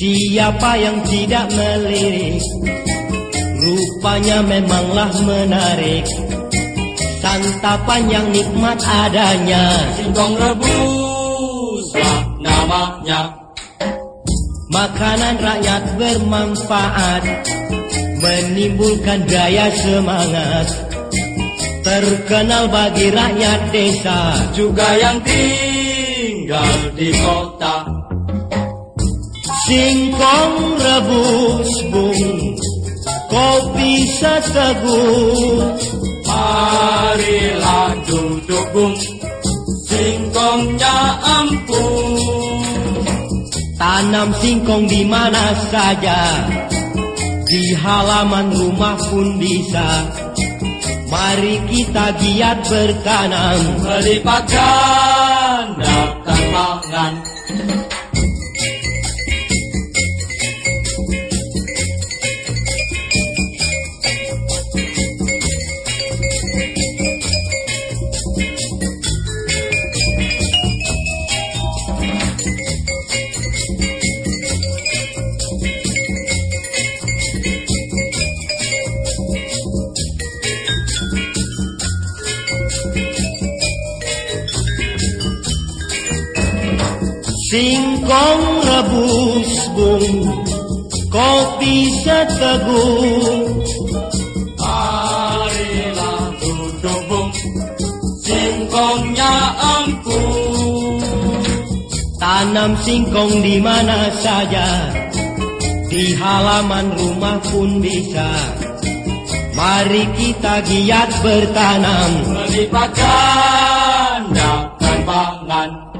Siapa yang tidak melirik? Rupanya memanglah menarik. Santapan yang nikmat adanya. Singkong rebus namanya. Makanan rakyat bermanfaat. Menimbulkan daya semangat Terkenal bagi rakyat desa. Juga yang tinggal di kota. Singkong rebus bung Kopi seteguh Marilah duduk bung Singkongnya ampun. Tanam singkong di mana saja Di halaman rumah pun bisa Mari kita giat bertanam Melipat gandakan pangan Singkong rebus bung Kopi setegung Marilah duduk bung Singkongnya empuk Tanam singkong di mana saja Di halaman rumah pun bisa. Mari kita giat bertanam. Melipat ganda dan pangan